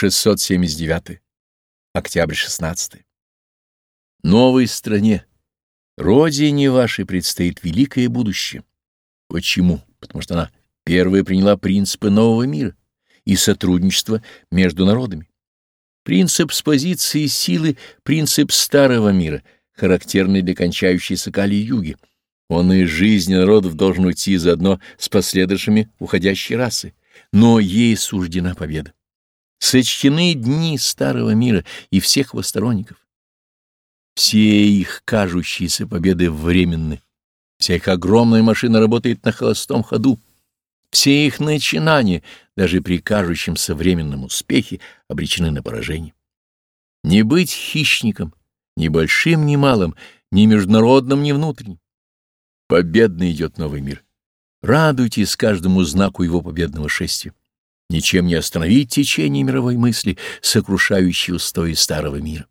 679. Октябрь 16. Новой стране, родине вашей предстоит великое будущее. Почему? Потому что она первая приняла принципы нового мира и сотрудничества между народами. Принцип с позиции силы — принцип старого мира, характерный для кончающейся Кали-юги. Он и жизнь народов должен уйти заодно с последующими уходящей расы, но ей суждена победа. Сочтены дни старого мира и всех его сторонников. Все их кажущиеся победы временны. Вся их огромная машина работает на холостом ходу. Все их начинания, даже при кажущемся временном успехе, обречены на поражение. Не быть хищником, ни большим, ни малым, ни международным, ни внутренним. Победно идет новый мир. Радуйтесь каждому знаку его победного шествия. Ничем не остановить течение мировой мысли, сокрушающей устои старого мира.